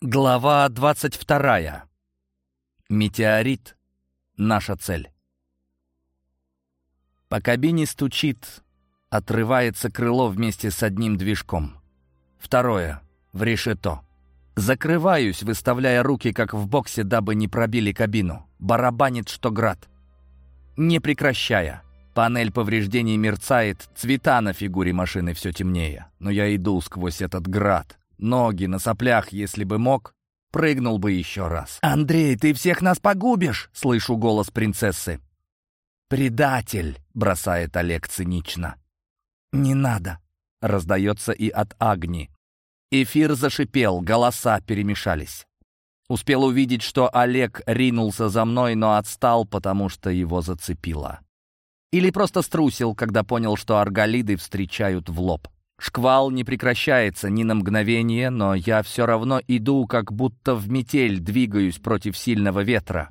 Глава 22. Метеорит. Наша цель. По кабине стучит, отрывается крыло вместе с одним движком. Второе. В решето. Закрываюсь, выставляя руки, как в боксе, дабы не пробили кабину. Барабанит, что град. Не прекращая. Панель повреждений мерцает, цвета на фигуре машины все темнее. Но я иду сквозь этот град. Ноги на соплях, если бы мог, прыгнул бы еще раз. «Андрей, ты всех нас погубишь!» — слышу голос принцессы. «Предатель!» — бросает Олег цинично. «Не надо!» — раздается и от Агни. Эфир зашипел, голоса перемешались. Успел увидеть, что Олег ринулся за мной, но отстал, потому что его зацепило. Или просто струсил, когда понял, что арголиды встречают в лоб. Шквал не прекращается ни на мгновение, но я все равно иду, как будто в метель двигаюсь против сильного ветра.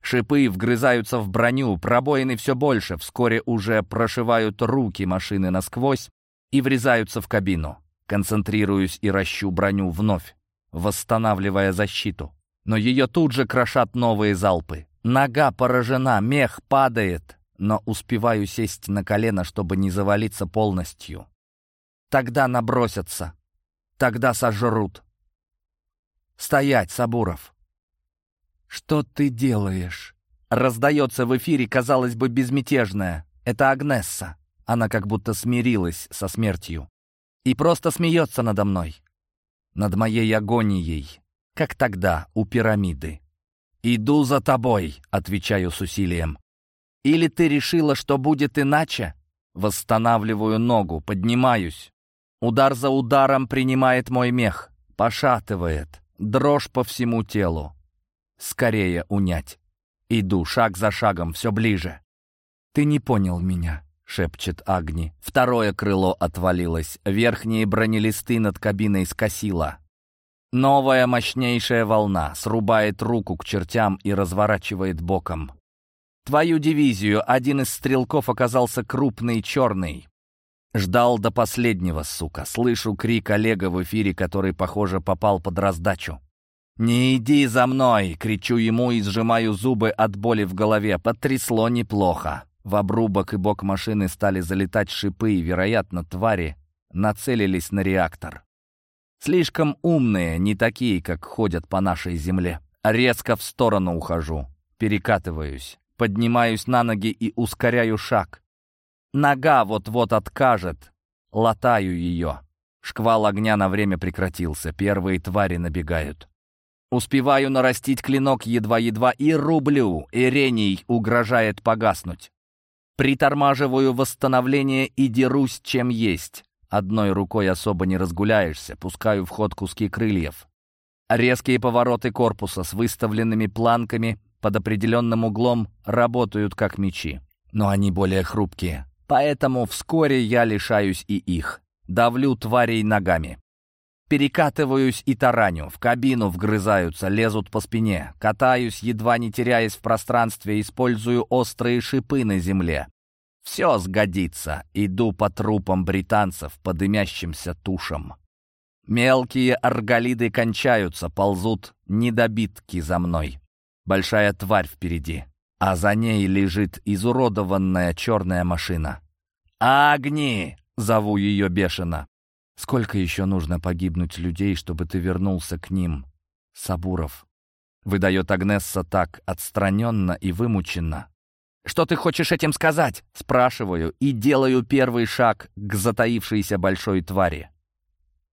Шипы вгрызаются в броню, пробоины все больше, вскоре уже прошивают руки машины насквозь и врезаются в кабину. Концентрируюсь и ращу броню вновь, восстанавливая защиту. Но ее тут же крошат новые залпы. Нога поражена, мех падает, но успеваю сесть на колено, чтобы не завалиться полностью. Тогда набросятся. Тогда сожрут. Стоять, Сабуров. Что ты делаешь? Раздается в эфире, казалось бы, безмятежная. Это Агнесса. Она как будто смирилась со смертью. И просто смеется надо мной. Над моей агонией. Как тогда у пирамиды. «Иду за тобой», — отвечаю с усилием. «Или ты решила, что будет иначе?» Восстанавливаю ногу, поднимаюсь. Удар за ударом принимает мой мех, пошатывает, дрожь по всему телу. Скорее унять. Иду шаг за шагом, все ближе. «Ты не понял меня», — шепчет Агни. Второе крыло отвалилось, верхние бронелисты над кабиной скосило. Новая мощнейшая волна срубает руку к чертям и разворачивает боком. Твою дивизию один из стрелков оказался крупный черный. Ждал до последнего, сука. Слышу крик Олега в эфире, который, похоже, попал под раздачу. «Не иди за мной!» — кричу ему и сжимаю зубы от боли в голове. Потрясло неплохо. В обрубок и бок машины стали залетать шипы, и, вероятно, твари нацелились на реактор. Слишком умные, не такие, как ходят по нашей земле. Резко в сторону ухожу, перекатываюсь, поднимаюсь на ноги и ускоряю шаг. Нога вот-вот откажет. Латаю ее. Шквал огня на время прекратился. Первые твари набегают. Успеваю нарастить клинок едва-едва и рублю. Ирений угрожает погаснуть. Притормаживаю восстановление и дерусь, чем есть. Одной рукой особо не разгуляешься, пускаю в ход куски крыльев. Резкие повороты корпуса с выставленными планками под определенным углом работают как мечи. Но они более хрупкие. Поэтому вскоре я лишаюсь и их. Давлю тварей ногами. Перекатываюсь и тараню, в кабину вгрызаются, лезут по спине. Катаюсь, едва не теряясь в пространстве, использую острые шипы на земле. Все сгодится. Иду по трупам британцев, по дымящимся тушам. Мелкие арголиды кончаются, ползут недобитки за мной. Большая тварь впереди а за ней лежит изуродованная черная машина. «Агни!» — зову ее бешено. «Сколько еще нужно погибнуть людей, чтобы ты вернулся к ним?» «Сабуров», — выдает Агнесса так отстраненно и вымученно. «Что ты хочешь этим сказать?» — спрашиваю и делаю первый шаг к затаившейся большой твари.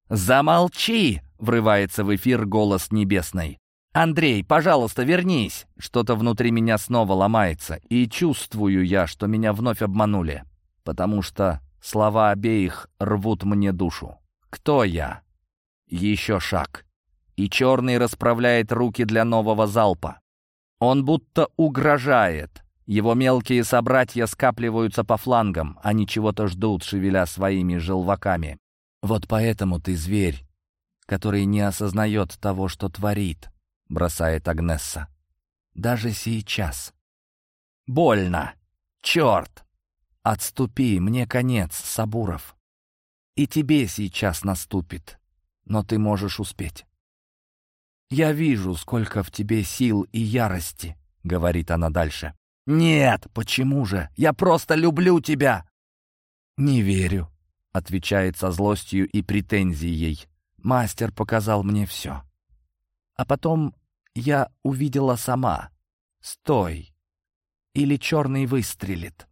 «Замолчи!» — врывается в эфир голос небесной. «Андрей, пожалуйста, вернись!» Что-то внутри меня снова ломается, и чувствую я, что меня вновь обманули, потому что слова обеих рвут мне душу. «Кто я?» Еще шаг. И черный расправляет руки для нового залпа. Он будто угрожает. Его мелкие собратья скапливаются по флангам, они чего-то ждут, шевеля своими желваками. Вот поэтому ты зверь, который не осознает того, что творит бросает Агнесса. «Даже сейчас». «Больно! Черт! Отступи, мне конец, Сабуров. И тебе сейчас наступит, но ты можешь успеть». «Я вижу, сколько в тебе сил и ярости», — говорит она дальше. «Нет, почему же? Я просто люблю тебя!» «Не верю», — отвечает со злостью и претензией. «Мастер показал мне все. А потом я увидела сама. Стой! Или черный выстрелит».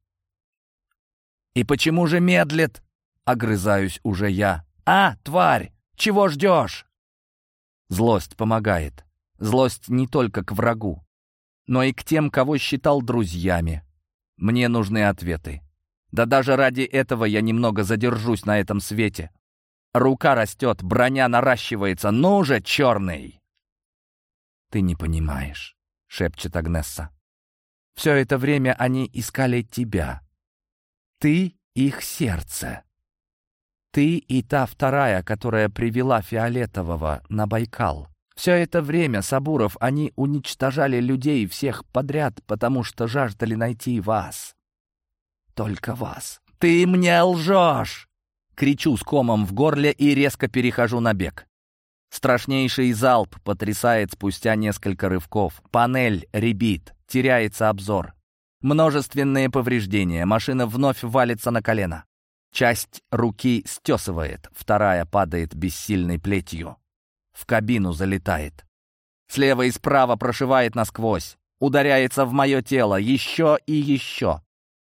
«И почему же медлит?» — огрызаюсь уже я. «А, тварь, чего ждешь?» Злость помогает. Злость не только к врагу, но и к тем, кого считал друзьями. Мне нужны ответы. Да даже ради этого я немного задержусь на этом свете. Рука растет, броня наращивается. Ну же, черный! «Ты не понимаешь», — шепчет Агнесса. «Все это время они искали тебя. Ты — их сердце. Ты и та вторая, которая привела Фиолетового на Байкал. Все это время, Сабуров, они уничтожали людей всех подряд, потому что жаждали найти вас. Только вас. «Ты мне лжешь!» Кричу с комом в горле и резко перехожу на бег. Страшнейший залп потрясает спустя несколько рывков. Панель ребит, теряется обзор. Множественные повреждения, машина вновь валится на колено. Часть руки стесывает, вторая падает бессильной плетью. В кабину залетает. Слева и справа прошивает насквозь. Ударяется в мое тело еще и еще.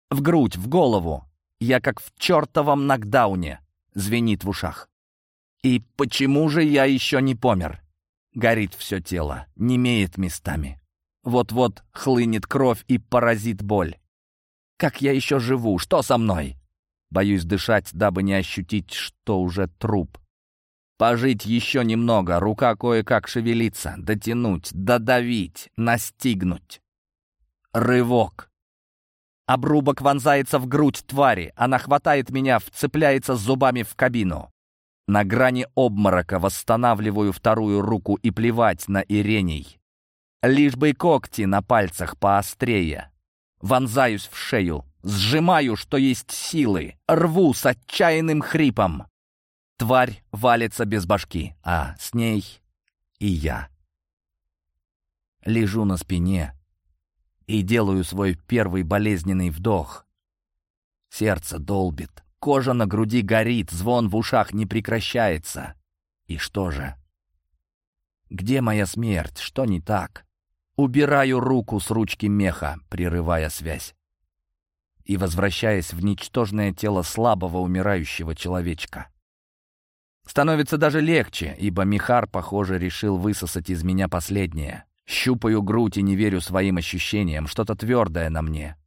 В грудь, в голову. Я как в чертовом нокдауне. Звенит в ушах. И почему же я еще не помер? Горит все тело, немеет местами. Вот-вот хлынет кровь и поразит боль. Как я еще живу? Что со мной? Боюсь дышать, дабы не ощутить, что уже труп. Пожить еще немного, рука кое-как шевелится, дотянуть, додавить, настигнуть. Рывок. Обрубок вонзается в грудь твари. Она хватает меня, вцепляется зубами в кабину. На грани обморока восстанавливаю вторую руку и плевать на Иреней. Лишь бы когти на пальцах поострее. Вонзаюсь в шею, Сжимаю, что есть силы, рву с отчаянным хрипом. Тварь валится без башки, а с ней и я. Лежу на спине и делаю свой первый болезненный вдох. Сердце долбит, кожа на груди горит, звон в ушах не прекращается. И что же? Где моя смерть? Что не так? Убираю руку с ручки меха, прерывая связь и возвращаясь в ничтожное тело слабого умирающего человечка. Становится даже легче, ибо Михар, похоже, решил высосать из меня последнее. Щупаю грудь и не верю своим ощущениям, что-то твердое на мне.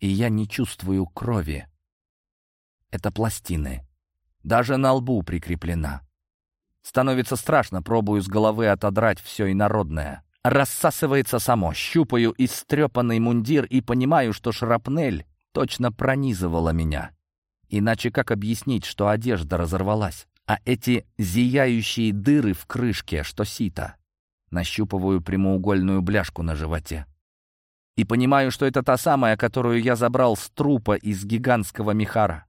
И я не чувствую крови. Это пластины. Даже на лбу прикреплена. Становится страшно, пробую с головы отодрать все инородное рассасывается само. Щупаю истрепанный мундир и понимаю, что шрапнель точно пронизывала меня. Иначе как объяснить, что одежда разорвалась? А эти зияющие дыры в крышке, что сито? Нащупываю прямоугольную бляшку на животе. И понимаю, что это та самая, которую я забрал с трупа из гигантского мехара.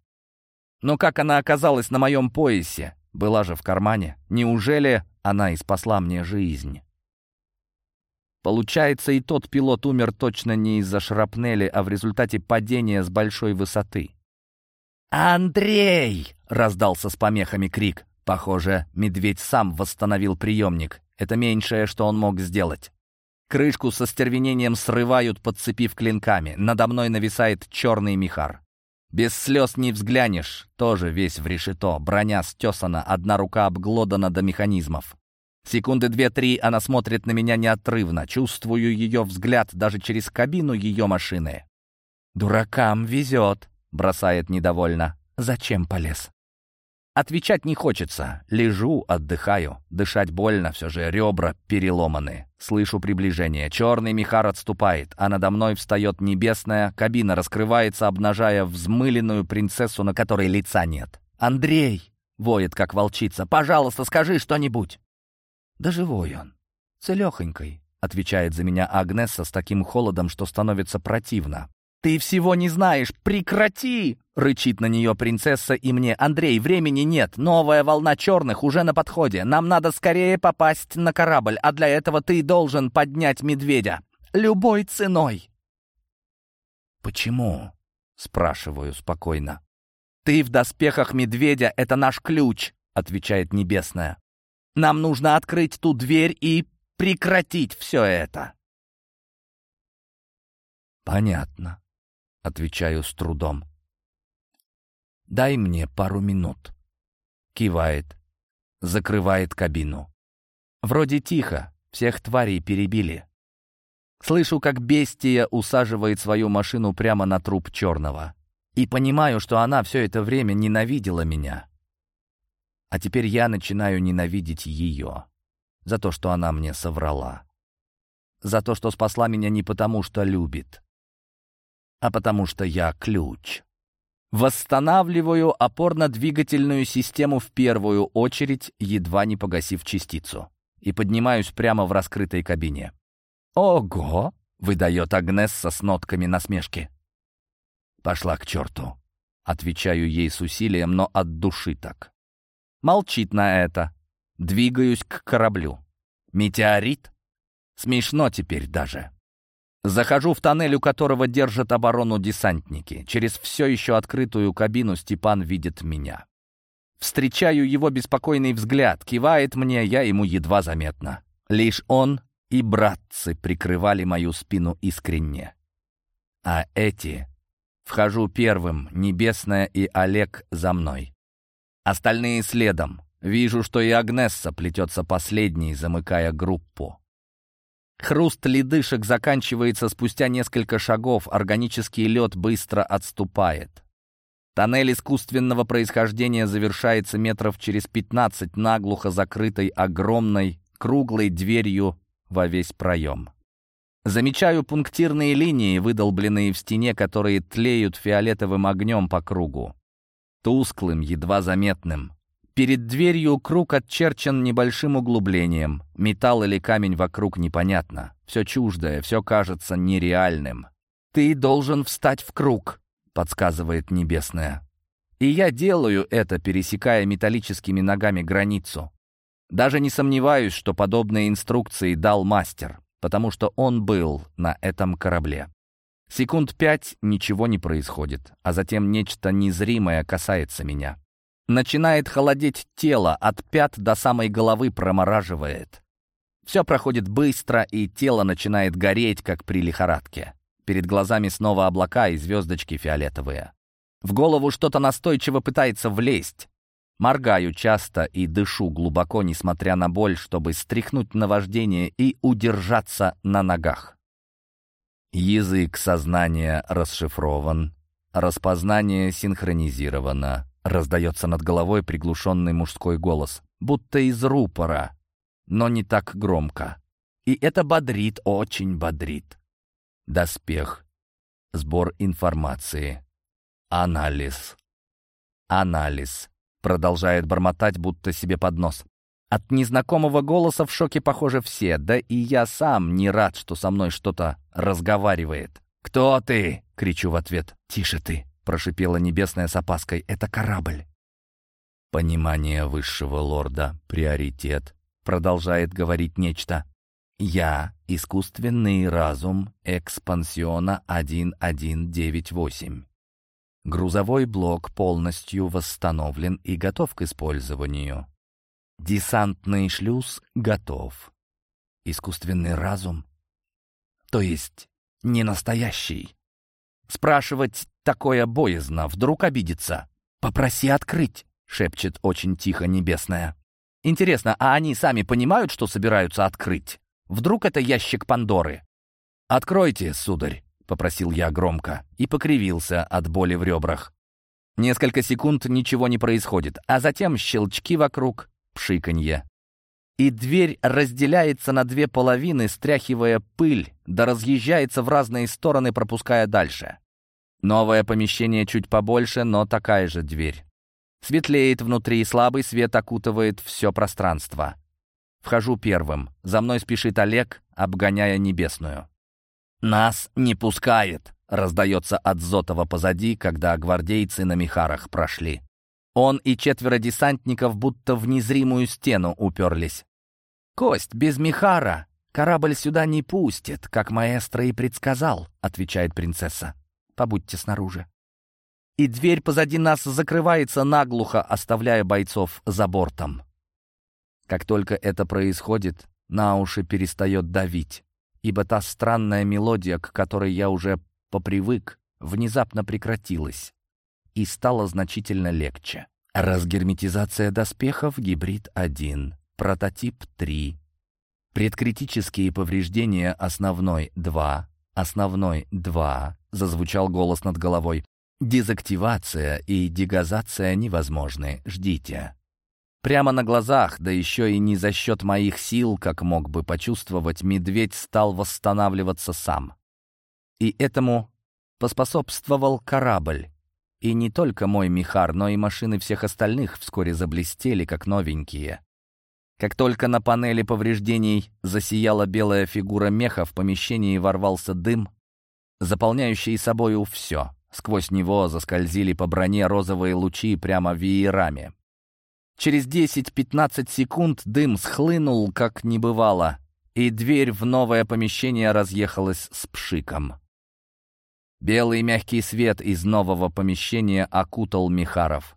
Но как она оказалась на моем поясе? Была же в кармане. Неужели она и спасла мне жизнь? Получается, и тот пилот умер точно не из-за шрапнели, а в результате падения с большой высоты. «Андрей!» — раздался с помехами крик. Похоже, медведь сам восстановил приемник. Это меньшее, что он мог сделать. Крышку со стервенением срывают, подцепив клинками. Надо мной нависает черный михар. Без слез не взглянешь, тоже весь в решето. Броня стесана, одна рука обглодана до механизмов. Секунды две-три она смотрит на меня неотрывно. Чувствую ее взгляд даже через кабину ее машины. «Дуракам везет», — бросает недовольно. «Зачем полез?» Отвечать не хочется. Лежу, отдыхаю. Дышать больно, все же ребра переломаны. Слышу приближение. Черный мехар отступает, а надо мной встает небесная. Кабина раскрывается, обнажая взмыленную принцессу, на которой лица нет. «Андрей!» — воет, как волчица. «Пожалуйста, скажи что-нибудь!» «Да живой он, целехонькой», — отвечает за меня Агнесса с таким холодом, что становится противно. «Ты всего не знаешь! Прекрати!» — рычит на нее принцесса и мне. «Андрей, времени нет. Новая волна черных уже на подходе. Нам надо скорее попасть на корабль, а для этого ты должен поднять медведя. Любой ценой!» «Почему?» — спрашиваю спокойно. «Ты в доспехах медведя — это наш ключ», — отвечает Небесная. «Нам нужно открыть ту дверь и прекратить все это». «Понятно», — отвечаю с трудом. «Дай мне пару минут». Кивает, закрывает кабину. Вроде тихо, всех тварей перебили. Слышу, как бестия усаживает свою машину прямо на труп черного. И понимаю, что она все это время ненавидела меня. А теперь я начинаю ненавидеть ее. За то, что она мне соврала. За то, что спасла меня не потому, что любит, а потому что я ключ. Восстанавливаю опорно-двигательную систему в первую очередь, едва не погасив частицу, и поднимаюсь прямо в раскрытой кабине. «Ого!» — выдает Агнесса с нотками насмешки. «Пошла к черту!» — отвечаю ей с усилием, но от души так. Молчит на это. Двигаюсь к кораблю. «Метеорит?» Смешно теперь даже. Захожу в тоннель, у которого держат оборону десантники. Через все еще открытую кабину Степан видит меня. Встречаю его беспокойный взгляд, кивает мне, я ему едва заметно. Лишь он и братцы прикрывали мою спину искренне. А эти... Вхожу первым, Небесная и Олег за мной. Остальные следом. Вижу, что и Агнесса плетется последней, замыкая группу. Хруст ледышек заканчивается спустя несколько шагов, органический лед быстро отступает. Тоннель искусственного происхождения завершается метров через 15 наглухо закрытой огромной круглой дверью во весь проем. Замечаю пунктирные линии, выдолбленные в стене, которые тлеют фиолетовым огнем по кругу. Тусклым, едва заметным. Перед дверью круг отчерчен небольшим углублением. Металл или камень вокруг непонятно. Все чуждое, все кажется нереальным. «Ты должен встать в круг», — подсказывает Небесная. И я делаю это, пересекая металлическими ногами границу. Даже не сомневаюсь, что подобные инструкции дал мастер, потому что он был на этом корабле. Секунд пять ничего не происходит, а затем нечто незримое касается меня. Начинает холодеть тело, от пят до самой головы промораживает. Все проходит быстро, и тело начинает гореть, как при лихорадке. Перед глазами снова облака и звездочки фиолетовые. В голову что-то настойчиво пытается влезть. Моргаю часто и дышу глубоко, несмотря на боль, чтобы стряхнуть наваждение и удержаться на ногах. Язык сознания расшифрован, распознание синхронизировано, Раздается над головой приглушенный мужской голос, будто из рупора, но не так громко. И это бодрит, очень бодрит. Доспех. Сбор информации. Анализ. Анализ. Продолжает бормотать, будто себе под нос. От незнакомого голоса в шоке, похоже, все, да и я сам не рад, что со мной что-то разговаривает. «Кто ты?» — кричу в ответ. «Тише ты!» — прошипела небесная с опаской. «Это корабль». «Понимание высшего лорда — приоритет», — продолжает говорить нечто. «Я — искусственный разум экспансиона 1198. Грузовой блок полностью восстановлен и готов к использованию. Десантный шлюз готов. Искусственный разум? То есть не настоящий?» Спрашивать такое боязно, вдруг обидится. «Попроси открыть», — шепчет очень тихо Небесная. «Интересно, а они сами понимают, что собираются открыть? Вдруг это ящик Пандоры?» «Откройте, сударь», — попросил я громко и покривился от боли в ребрах. Несколько секунд ничего не происходит, а затем щелчки вокруг, пшиканье. И дверь разделяется на две половины, стряхивая пыль, да разъезжается в разные стороны, пропуская дальше. Новое помещение чуть побольше, но такая же дверь. Светлеет внутри, слабый свет окутывает все пространство. Вхожу первым. За мной спешит Олег, обгоняя небесную. «Нас не пускает!» — раздается от Зотова позади, когда гвардейцы на мехарах прошли. Он и четверо десантников будто в незримую стену уперлись. «Кость, без мехара корабль сюда не пустит, как маэстро и предсказал», — отвечает принцесса. «Побудьте снаружи». И дверь позади нас закрывается наглухо, оставляя бойцов за бортом. Как только это происходит, на уши перестает давить, ибо та странная мелодия, к которой я уже попривык, внезапно прекратилась и стало значительно легче. Разгерметизация доспехов гибрид 1, прототип 3, предкритические повреждения основной 2, основной 2, зазвучал голос над головой. Дезактивация и дегазация невозможны, ждите. Прямо на глазах, да еще и не за счет моих сил, как мог бы почувствовать, медведь стал восстанавливаться сам. И этому поспособствовал корабль. И не только мой Михар, но и машины всех остальных вскоре заблестели, как новенькие. Как только на панели повреждений засияла белая фигура меха, в помещении ворвался дым, заполняющий собою все. Сквозь него заскользили по броне розовые лучи прямо веерами. Через 10-15 секунд дым схлынул, как не бывало, и дверь в новое помещение разъехалась с пшиком. Белый мягкий свет из нового помещения окутал Михаров.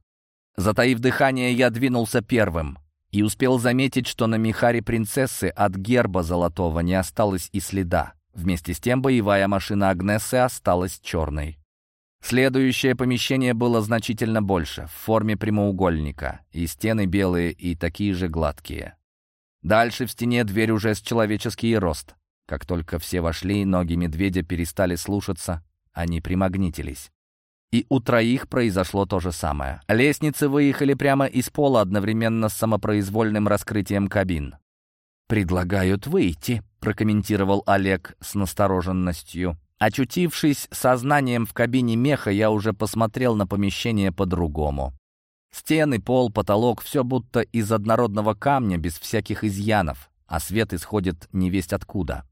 Затаив дыхание, я двинулся первым и успел заметить, что на Михаре принцессы от герба золотого не осталось и следа. Вместе с тем боевая машина Агнессы осталась черной. Следующее помещение было значительно больше, в форме прямоугольника, и стены белые и такие же гладкие. Дальше в стене дверь уже с человеческий рост. Как только все вошли, ноги медведя перестали слушаться, они примагнитились. И у троих произошло то же самое. Лестницы выехали прямо из пола одновременно с самопроизвольным раскрытием кабин. «Предлагают выйти», — прокомментировал Олег с настороженностью. Очутившись сознанием в кабине меха, я уже посмотрел на помещение по-другому. Стены, пол, потолок — все будто из однородного камня, без всяких изъянов, а свет исходит невесть откуда.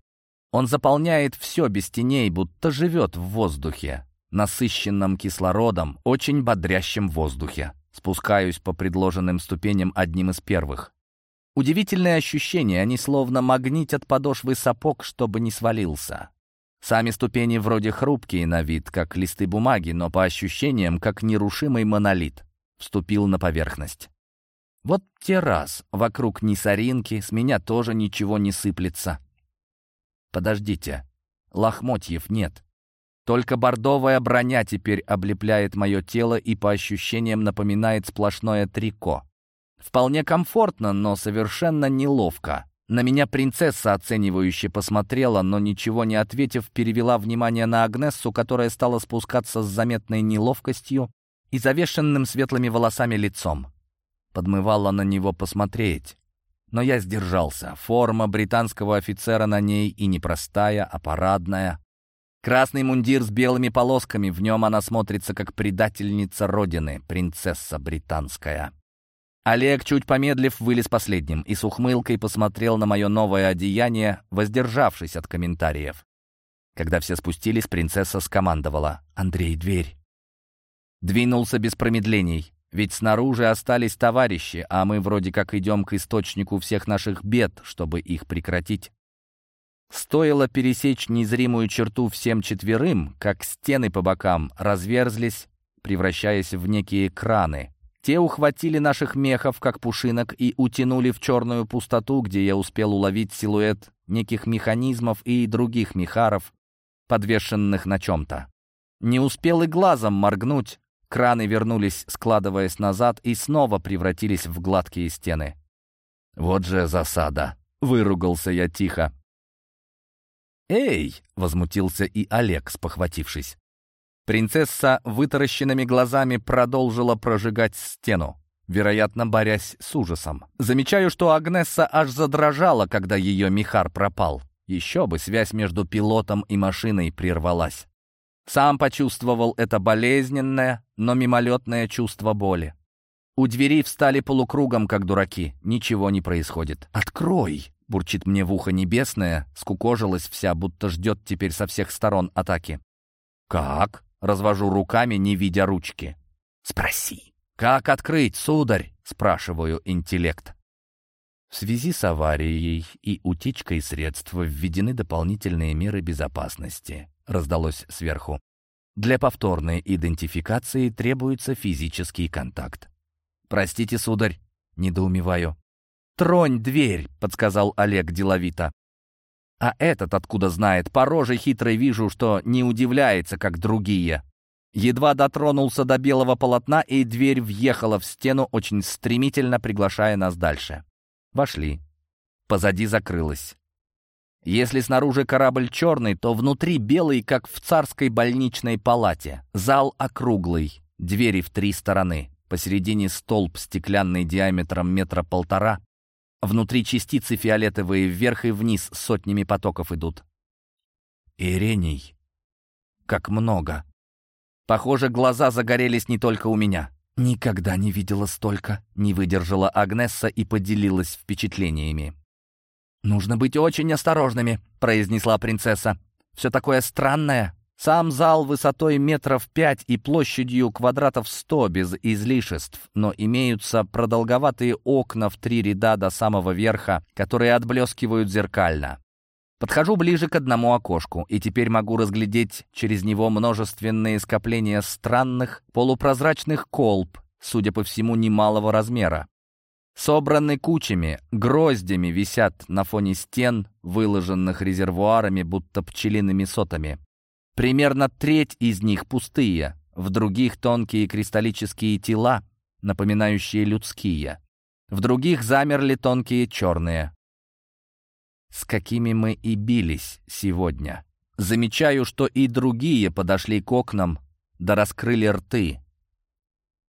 Он заполняет все без теней, будто живет в воздухе, насыщенном кислородом, очень бодрящем воздухе. Спускаюсь по предложенным ступеням одним из первых. Удивительное ощущение, они словно магнитят подошвы сапог, чтобы не свалился. Сами ступени вроде хрупкие на вид, как листы бумаги, но по ощущениям, как нерушимый монолит. Вступил на поверхность. Вот те раз, вокруг ни соринки, с меня тоже ничего не сыплется. Подождите, лохмотьев нет. Только бордовая броня теперь облепляет мое тело и по ощущениям напоминает сплошное трико. Вполне комфортно, но совершенно неловко. На меня принцесса оценивающе посмотрела, но ничего не ответив, перевела внимание на Агнессу, которая стала спускаться с заметной неловкостью и завешенным светлыми волосами лицом. Подмывала на него посмотреть. Но я сдержался. Форма британского офицера на ней и непростая, а парадная. Красный мундир с белыми полосками, в нем она смотрится как предательница Родины, принцесса британская. Олег, чуть помедлив, вылез последним и с ухмылкой посмотрел на мое новое одеяние, воздержавшись от комментариев. Когда все спустились, принцесса скомандовала «Андрей, дверь!». Двинулся без промедлений, ведь снаружи остались товарищи, а мы вроде как идем к источнику всех наших бед, чтобы их прекратить. Стоило пересечь незримую черту всем четверым, как стены по бокам разверзлись, превращаясь в некие краны, те ухватили наших мехов, как пушинок, и утянули в черную пустоту, где я успел уловить силуэт неких механизмов и других мехаров, подвешенных на чем-то. Не успел и глазом моргнуть, краны вернулись, складываясь назад, и снова превратились в гладкие стены. «Вот же засада!» — выругался я тихо. «Эй!» — возмутился и Олег, спохватившись. Принцесса вытаращенными глазами продолжила прожигать стену, вероятно, борясь с ужасом. Замечаю, что Агнесса аж задрожала, когда ее Михар пропал. Еще бы связь между пилотом и машиной прервалась. Сам почувствовал это болезненное, но мимолетное чувство боли. У двери встали полукругом, как дураки. Ничего не происходит. «Открой!» — бурчит мне в ухо небесное, скукожилась вся, будто ждет теперь со всех сторон атаки. «Как?» — развожу руками, не видя ручки. «Спроси». «Как открыть, сударь?» — спрашиваю интеллект. В связи с аварией и утечкой средств введены дополнительные меры безопасности, раздалось сверху. Для повторной идентификации требуется физический контакт. «Простите, сударь», — недоумеваю. «Тронь дверь», — подсказал Олег деловито. А этот откуда знает, по роже хитрой вижу, что не удивляется, как другие. Едва дотронулся до белого полотна, и дверь въехала в стену очень стремительно, приглашая нас дальше. Вошли. Позади закрылась. Если снаружи корабль черный, то внутри белый, как в царской больничной палате. Зал округлый, двери в три стороны. Посередине столб стеклянный диаметром метра полтора. Внутри частицы фиолетовые вверх и вниз сотнями потоков идут. Ирений. Как много. Похоже, глаза загорелись не только у меня. «Никогда не видела столько», — не выдержала Агнесса и поделилась впечатлениями. «Нужно быть очень осторожными», — произнесла принцесса. «Все такое странное. Сам зал высотой метров пять и площадью квадратов сто без излишеств, но имеются продолговатые окна в три ряда до самого верха, которые отблескивают зеркально. Подхожу ближе к одному окошку, и теперь могу разглядеть через него множественные скопления странных полупрозрачных колб, судя по всему, немалого размера. Собраны кучами, гроздями висят на фоне стен, выложенных резервуарами, будто пчелиными сотами. Примерно треть из них пустые, в других тонкие кристаллические тела, напоминающие людские. В других замерли тонкие черные с какими мы и бились сегодня. Замечаю, что и другие подошли к окнам, да раскрыли рты.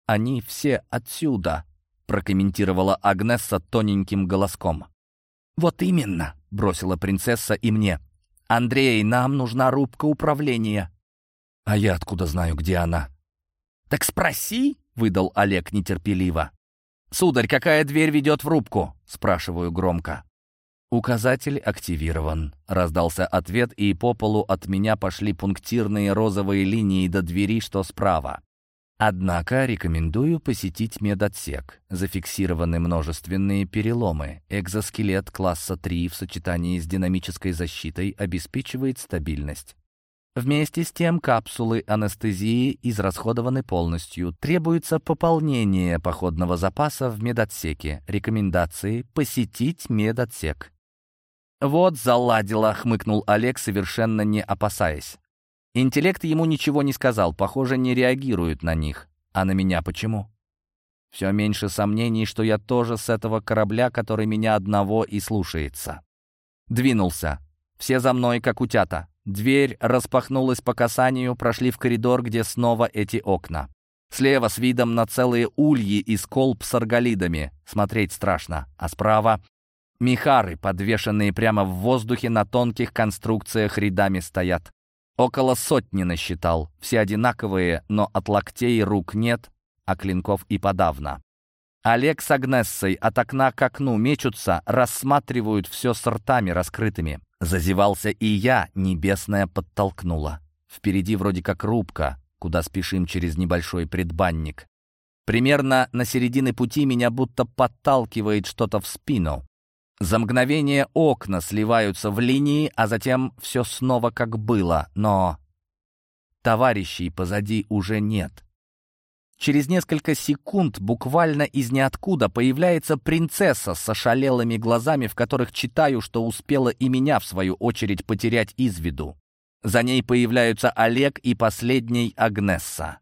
«Они все отсюда», — прокомментировала Агнесса тоненьким голоском. «Вот именно», — бросила принцесса и мне. «Андрей, нам нужна рубка управления». «А я откуда знаю, где она?» «Так спроси», — выдал Олег нетерпеливо. «Сударь, какая дверь ведет в рубку?» — спрашиваю громко. «Указатель активирован», — раздался ответ, и по полу от меня пошли пунктирные розовые линии до двери, что справа. Однако рекомендую посетить медотсек. Зафиксированы множественные переломы. Экзоскелет класса 3 в сочетании с динамической защитой обеспечивает стабильность. Вместе с тем капсулы анестезии израсходованы полностью. Требуется пополнение походного запаса в медотсеке. Рекомендации – посетить медотсек. «Вот заладила», — хмыкнул Олег, совершенно не опасаясь. Интеллект ему ничего не сказал, похоже, не реагирует на них. А на меня почему? Все меньше сомнений, что я тоже с этого корабля, который меня одного и слушается. Двинулся. Все за мной, как утята. Дверь распахнулась по касанию, прошли в коридор, где снова эти окна. Слева с видом на целые ульи из колб с арголидами. Смотреть страшно. А справа Михары, подвешенные прямо в воздухе на тонких конструкциях, рядами стоят. Около сотни насчитал. Все одинаковые, но от локтей рук нет, а клинков и подавно. Олег с Агнессой от окна к окну мечутся, рассматривают все с ртами раскрытыми. Зазевался и я, небесная подтолкнула. Впереди вроде как рубка, куда спешим через небольшой предбанник. Примерно на середине пути меня будто подталкивает что-то в спину. За мгновение окна сливаются в линии, а затем все снова как было, но товарищей позади уже нет. Через несколько секунд буквально из ниоткуда появляется принцесса с ошалелыми глазами, в которых читаю, что успела и меня, в свою очередь, потерять из виду. За ней появляются Олег и последний Агнесса.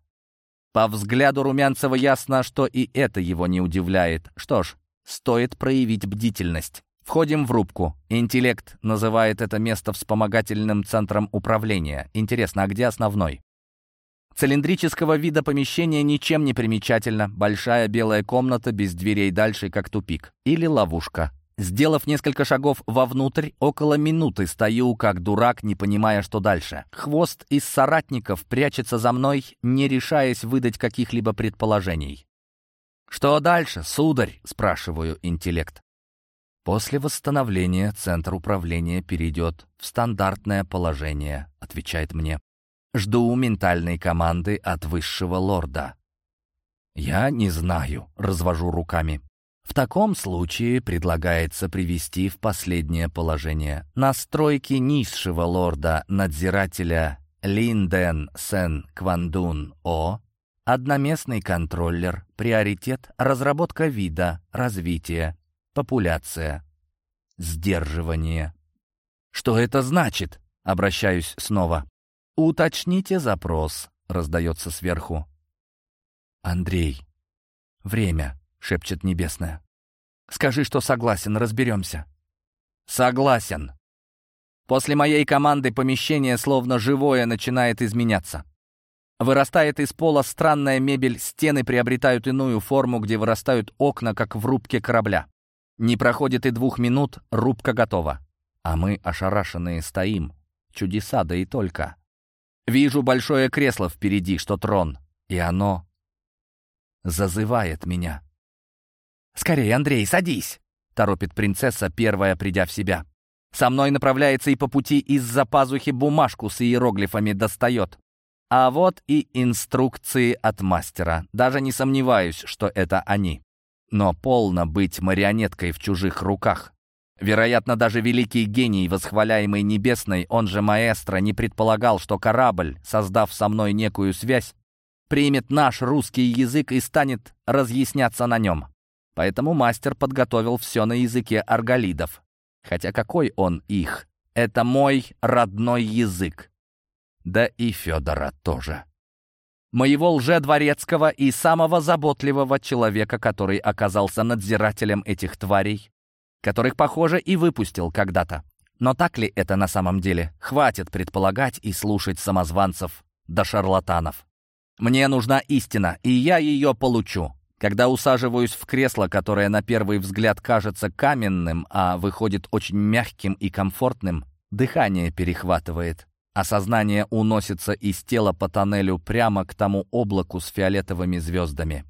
По взгляду Румянцева ясно, что и это его не удивляет. Что ж, Стоит проявить бдительность. Входим в рубку. Интеллект называет это место вспомогательным центром управления. Интересно, а где основной? Цилиндрического вида помещение ничем не примечательно. Большая белая комната без дверей дальше, как тупик. Или ловушка. Сделав несколько шагов вовнутрь, около минуты стою, как дурак, не понимая, что дальше. Хвост из соратников прячется за мной, не решаясь выдать каких-либо предположений. «Что дальше, сударь?» — спрашиваю интеллект. «После восстановления Центр управления перейдет в стандартное положение», — отвечает мне. Жду ментальной команды от высшего лорда. Я не знаю, развожу руками. В таком случае предлагается привести в последнее положение настройки низшего лорда-надзирателя Линден Сен Квандун О, одноместный контроллер, приоритет, разработка вида, развитие, популяция, сдерживание. Что это значит? Обращаюсь снова. «Уточните запрос», — раздается сверху. «Андрей, время», — шепчет Небесная. «Скажи, что согласен, разберемся». «Согласен». После моей команды помещение словно живое начинает изменяться. Вырастает из пола странная мебель, стены приобретают иную форму, где вырастают окна, как в рубке корабля. Не проходит и двух минут, рубка готова. А мы, ошарашенные, стоим. Чудеса, да и только. Вижу большое кресло впереди, что трон, и оно зазывает меня. «Скорей, Андрей, садись!» — торопит принцесса, первая придя в себя. Со мной направляется и по пути из-за пазухи бумажку с иероглифами достает. А вот и инструкции от мастера. Даже не сомневаюсь, что это они. Но полно быть марионеткой в чужих руках. Вероятно, даже великий гений, восхваляемый Небесной, он же маэстро, не предполагал, что корабль, создав со мной некую связь, примет наш русский язык и станет разъясняться на нем. Поэтому мастер подготовил все на языке арголидов. Хотя какой он их? Это мой родной язык. Да и Федора тоже. Моего лже-дворецкого и самого заботливого человека, который оказался надзирателем этих тварей, которых, похоже, и выпустил когда-то. Но так ли это на самом деле? Хватит предполагать и слушать самозванцев да шарлатанов. Мне нужна истина, и я ее получу. Когда усаживаюсь в кресло, которое на первый взгляд кажется каменным, а выходит очень мягким и комфортным, дыхание перехватывает, а сознание уносится из тела по тоннелю прямо к тому облаку с фиолетовыми звездами.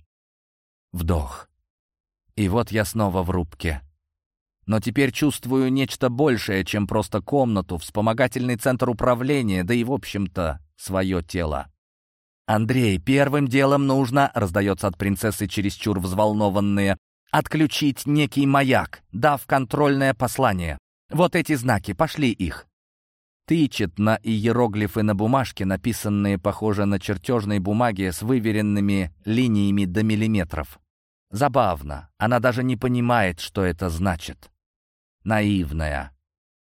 Вдох. И вот я снова в рубке. Но теперь чувствую нечто большее, чем просто комнату, вспомогательный центр управления, да и, в общем-то, свое тело. «Андрей, первым делом нужно», — раздается от принцессы чересчур взволнованные, «отключить некий маяк, дав контрольное послание. Вот эти знаки, пошли их». Тычет на иероглифы на бумажке, написанные, похоже, на чертежной бумаге с выверенными линиями до миллиметров. Забавно, она даже не понимает, что это значит наивная,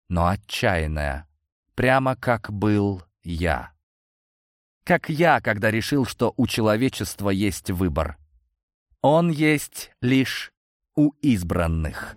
но отчаянная, прямо как был я. Как я, когда решил, что у человечества есть выбор. Он есть лишь у избранных.